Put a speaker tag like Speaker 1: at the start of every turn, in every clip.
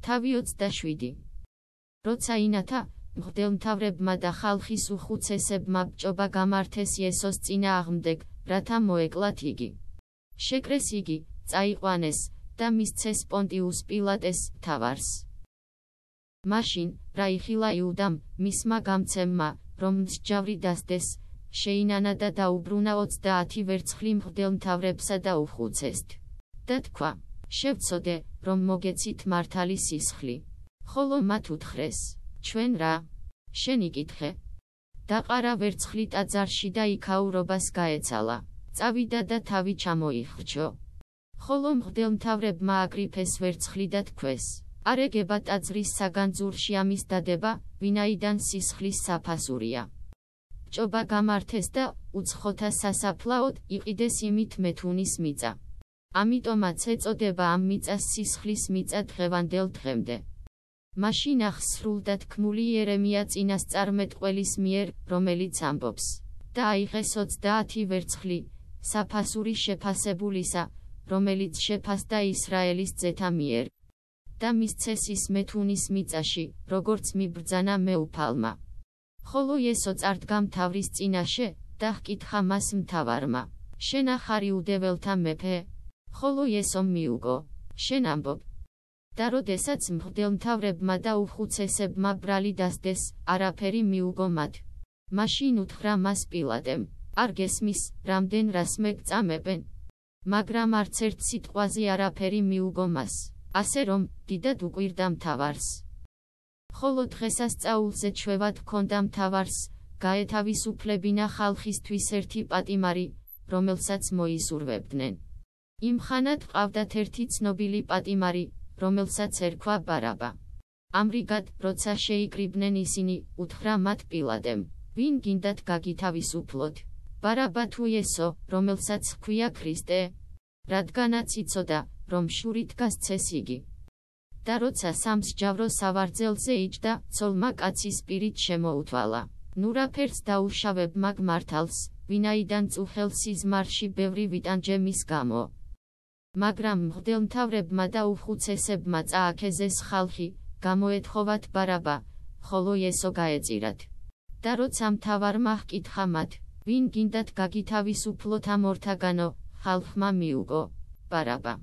Speaker 1: თავი 27. როცა ინათა მღვდელმთავრებმა და ხალხის უხუცესებმა ბჭობა გამართეს იესოს წინააღმდეგ, რათა მოეკლათ იგი. შეკრეს იგი, წაიყვანეს და მისცეს პონტიუს პილატეს თავარს. მაშინ, რა იხილა იუდამ, მისმა გამცემმა, რომ მსჯავრი დასდეს, შეინანა და დაუბრუნა 30 ვერცხლი მღვდელმთავრებსა და უხუცესთ. და თქვა, შევწოდე, რომ მოგეცით მართალი სისხლი. ხოლო მათ უთხრეს, ჩვენ რა? შენ იკითხე. დაყარა ვერცხლი ტაძარში და იქაურობას გაეცალა. წავიდა და თავი ჩამოიხრჩო. ხოლო მღვდელმთავრებმა აკრიფეს ვერცხლი და თქვეს: არეგება ტაძრის საგანძურში ამის დადება, ვინაიდან სისხლის საფასურია. ჭობა გამართეს და უცხოთა სასაფლაოდ იყიდეს იმით მეთუნის მიწა. ამიტომაც ეწოდება ამ მიწას სისხლის მიწა დღევანდელ დღემდე. მაშინ ახსრულდა თქმული იერემია წინასწარმეტყველის მიერ, რომელიც ამბობს: და აიღეს 30 ვერცხლი, საფასური შეფასებულისა, რომელიც შეფასდა ისრაელის ძეთა მიერ. და მისცეს ის მეთუნის მიწაში, როგორც მიბრძანა მეუფალმა. ხოლო ესო წარდგა მთავრის წინაშე და ჰკითხა მას მთავარმა: შენ ახარ იუდეველთა მეფე? ხოლო ესომ მიუგო: შენ ამბობ, და როდესაც მღვდელმთავრებმა და უხუცესებმა ბრალი დასდეს, არაფერი მიუგო მათ. მაშინ უთხრა მას პილატემ, არ გესმის, რამდენ რას მეგწამებენ. მაგრამ არც ერთ სიტყვაზე არაფერი მიუგო მას, ასე რომ, დიდად უკვირდა მთავარს. ხოლო დღესასწაულზე ჩვევა თქონდა მთავარს, გაეთავისუფლებინა ხალხისთვის ერთი პატიმარი, რომელსაც მოისურვებდნენ. იმ ხანად ყავდათ ერთი ცნობილი პატიმარი, რომელსაც ერქვა ბარაბა. ამრიგად, როცა შეიკრიბნენ ისინი, უთხრა მათ პილატემ, ვინ გინდათ გაგითავისუფლოთ? ბარაბა თუ ესო, რომელსაც ჰქვია ქრისტე? რადგანაც იცოდა, რომ შურით გასცეს იგი. და როცა სამსჯავრო სავარძელზე იჯდა, ცოლმა კაცის პირით შემოუთვალა. ნურაფერს დაუშავებ მაგ მართალს, ვინაიდან წუხელ სიზმარში ბევრი ვიტანჯემის გამო. მაგრამ მღვდელმთავრებმა და უხუცესებმა წააქეზეს ხალხი, გამოეთხოვათ ბარაბა, ხოლო ესო გაეწირათ. და როცა მთავარმა ჰკითხა მათ, ვინ გინდათ გაგითავისუფლოთ ამ ორთაგანო, ხალხმა მიუგო, ბარაბა.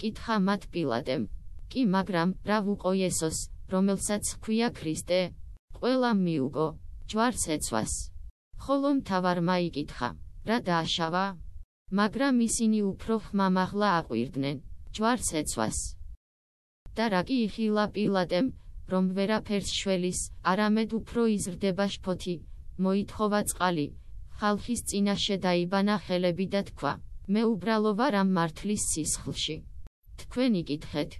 Speaker 1: კითხა მათ პილატემ, კი მაგრამ, რა ვუყო ესოს, რომელსაც ჰქვია ქრისტე? ყველა მიუგო, ჯვარს ეცვას. ხოლო მთავარმა იკითხა, რა დააშავა? მაგრამ ისინი უფრო ხმამაღლა აყვირდნენ, ჯვარს ეცვას. და რა კი იხილა პილატემ, რომ ვერაფერს შველის, არამედ უფრო იზრდება შფოთი, მოითხოვა წყალი, ხალხის წინაშე დაიბანა ხელები და თქვა, მე უბრალო ვარ ამ მართლის სისხლში. თქვენ იკითხეთ.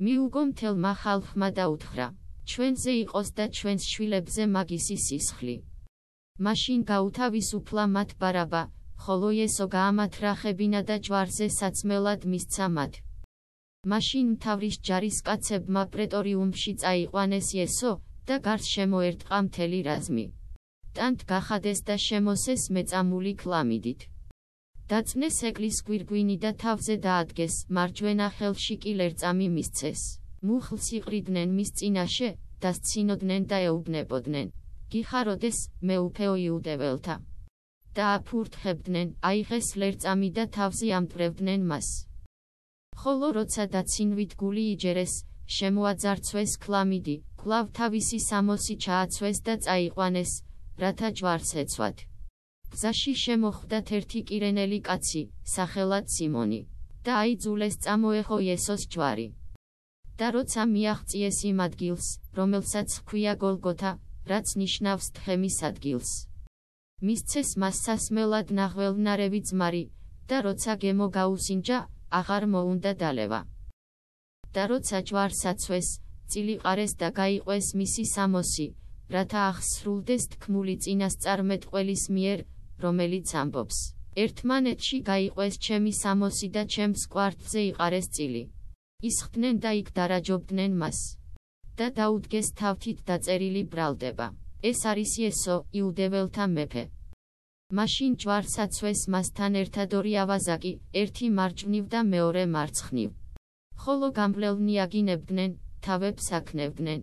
Speaker 1: მიუგო მთელმა ხალხმა და უთხრა, ჩვენზე იყოს და ჩვენს შვილებზე მაგისი სისხლი. მაშინ გაუთავისუფლა მათ ბარაბა, ხოლო ესო გაამათრახებინა და ჯვარზე საცმელად მისცა მათ. მაშინ თავრის ჯარის კაცებმა პრეტორიუმში წაიყვანეს ესო და გარს შემოერტყა მთელი რაზმი. ტანთ გახადეს და შემოსეს მეწამული ქლამიდით. დაწნეს ეკლის გვირგვინი და თავზე დაადგეს, მარჯვენა ხელში კი ლერწამი მისცეს. მუხლს იყრიდნენ მის წინაშე, და სცინოდნენ და ეუბნებოდნენ. გიხაროდეს, მეუფეო იუდეველთა. დააფურთხებდნენ, აიღეს ლერწამი და თავზე ამტვრევდნენ მას. ხოლო როცა დაცინვით გული იჯერეს, შემოაძარცვეს ქლამიდი, კლავ თავისი სამოსი ჩააცვეს და წაიყვანეს, რათა ჯვარს ეცვათ. გზაში შემოხვდათ ერთი კირენელი კაცი, სახელად სიმონი, და აიძულეს წამოეხო იესოს ჯვარი. და როცა მიაღწიეს იმ ადგილს, რომელსაც ჰქვია გოლგოთა, რაც ნიშნავს თხემის ადგილს. მისცეს მას სასმელად ნახველნარევი ძმარი და როცა გემო გაუსინჯა აღარ მოუნდა დალევა. და როცა ჯვარს აცვეს წილიყარეს და გაიყვეს მისი სამოსი რათა ახსრულდეს თქმული წინასწარმეტყველის მიერ რომელიც ამბობს. ერთმანეთში გაიყვეს ჩემი სამოსი და ჩემს კვარტზე იყარეს წილი. ისხდნენ და იქ დარაჯობდნენ მას. და დაუდგეს თავთით დაწერილი ბრალდება ეს არის ესო, იუდეველთა მეფე. მაშინ ჯვარსაცვეს მასთან ერთად ორი ავაზაკი, ერთი მარჯვნივ და მეორე მარცხნივ. ხოლო გამბლელნი აგინებდნენ, თავებს აკნევდნენ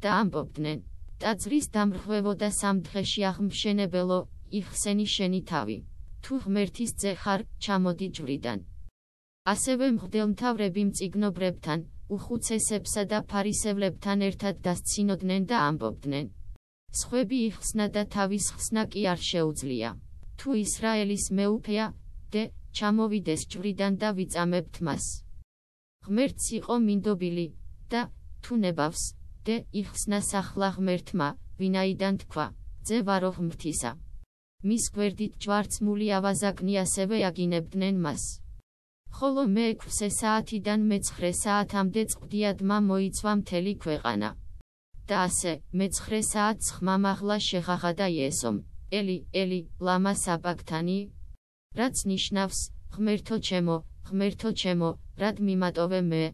Speaker 1: და ამბობდნენ: "ტაძრის დამრღვევოდა სამ დღეში აღმშენებელო, იხსენი შენი თავი. თუ ღმერთის ძე ხარ, ჩამოდი ჯვრიდან." ასევე მღვდელმთავრები მწიგნობრებთან, უხუცესებსა და ფარისევლებთან ერთად დასცინოდნენ და ამბობდნენ: "სხვები იხსნა და თავის ხსნა კი არ შეუძლია. თუ ისრაელის მეუფეა, დე, ჩამოვიდეს ჯვრიდან და ვიწამებთ მას." ღმერთს იყო მინდობილი და თუ ნებავს, დე, იხსნა სახლა ღმერთმა, ვინაიდან თქვა: "ძე ვარო ღმრთისა." მის გვერდით ჯვარცმული ავაზაკნი ასევე აგინებდნენ მას. ხოლო მე-6 საათიდან მე-9 საათამდე წვდიადმა მოიცვა მთელი ქვეყანა. და ასე, მე-9 საათს ხმამაღლა შეღაღადა იესომ, ელი, ელი, ლამა საბაგთანი? რაც ნიშნავს, ღმერთო ჩემო, ღმერთო ჩემო, რად მიმატოვე მე?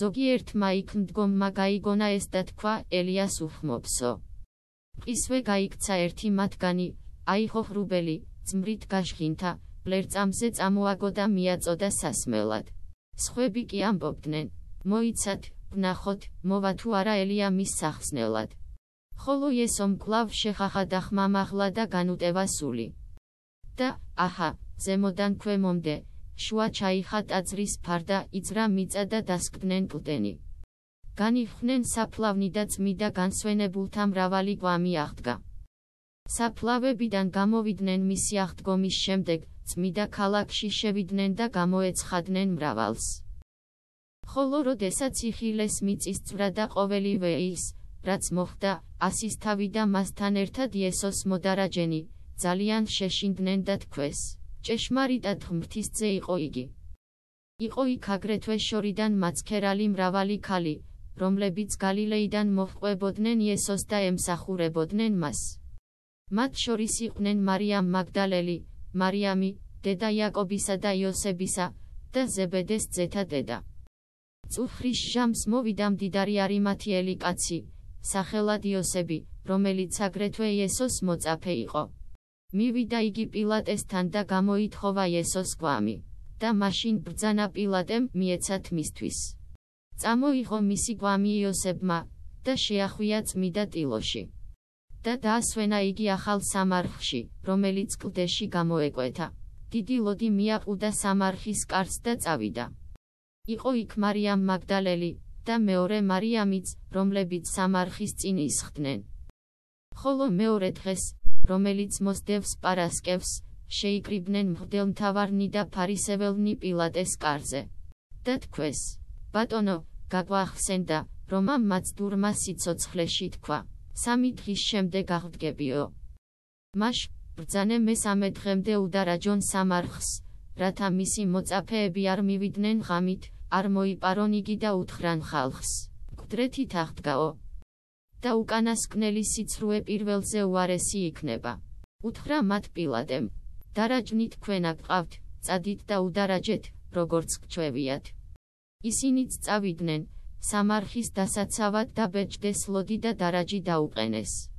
Speaker 1: ზოგიერთმა იქ მდგომმა გაიგონა ეს და თქვა, ელიას უხმობსო. ისვე გაიქცა ერთი მათგანი, აიღო ხრუბელი, ძმრით გაშხინთა, ბლერწამზე წამოაგო და მიაწოდა სასმელად. სხვები კი ამბობდნენ: მოიცათ, ვნახოთ, მოვა თუ არა ელია მის სახსნელად. ხოლო ესომ კლავ შეხახადა ხმამაღლა და განუტევა სული. და, აჰა, ზემოდან ქვემომდე, შუა ჩაიხა ტაძრის ფარდა, იძრა მიწა და დასკდნენ კლდენი. განიხნენ საფლავნი და წმიდა განსვენებულთა მრავალი კვამი აღდგა. საფლავებიდან გამოვიდნენ მისი აღდგომის შემდეგ, წმიდა ქალაქში შევიდნენ და გამოეცხადნენ მრავალს. ხოლო როდესაც იხილეს მიწის წვრა და ყოველივე ის, რაც მოხდა, ასის თავი და მასთან ერთად იესოს მოდარაჯენი, ძალიან შეშინდნენ და თქვეს, ჭეშმარიტად ღმრთისძე იყო იგი. იყო იქ აგრეთვე შორიდან მაცქერალი მრავალი ქალი, რომლებიც გალილეიდან მოჰყვებოდნენ იესოს და ემსახურებოდნენ მას. მათ შორის იყვნენ მარიამ მაგდალელი, მარიამი, დედა იაკობისა და იოსებისა და ზებედეს ძეთა დედა. წუხრის ჟამს მოვიდა მდიდარი არიმათიელი კაცი, სახელად იოსები, რომელიც აგრეთვე იესოს მოწაფე იყო. მივიდა იგი პილატესთან და გამოითხოვა იესოს კვამი და მაშინ ბრძანა პილატემ მიეცათ მისთვის. წამოიღო მისი კვამი იოსებმა და შეახვია წმიდა ტილოში. და დაასვენა იგი ახალ სამარხში, რომელიც კლდეში გამოეკვეთა. დიდი ლოდი მიაყუდა სამარხის კარს და წავიდა. იყო იქ მარიამ მაგდალელი და მეორე მარიამიც, რომლებიც სამარხის წინ ისხდნენ. ხოლო მეორე დღეს, რომელიც მოსდევს პარასკევს, შეიკრიბნენ მღვდელმთავარნი და ფარისეველნი პილატეს კარზე. და თქვეს: ბატონო, გაგვახსენდა, რომ ამ მაცდურმა სიცოცხლეში თქვა: სამი დღის შემდეგ აღდგებიო. მაშ, ბრძანე მესამე დღემდე უდარაჯონ სამარხს, რათა მისი მოწაფეები არ მივიდნენ ღამით, არ მოიპარონ იგი და უთხრან ხალხს. გვდრეთით აღდგაო. და უკანასკნელი სიცრუე პირველზე უარესი იქნება. უთხრა მათ პილატემ. დარაჯნით ქვენა გყავთ, წადით და უდარაჯეთ, როგორც გჩვევიათ. ისინიც წავიდნენ, სამარხის დასაცავად დაბეჭდეს ლოდი და დარაჯი დაუყენეს.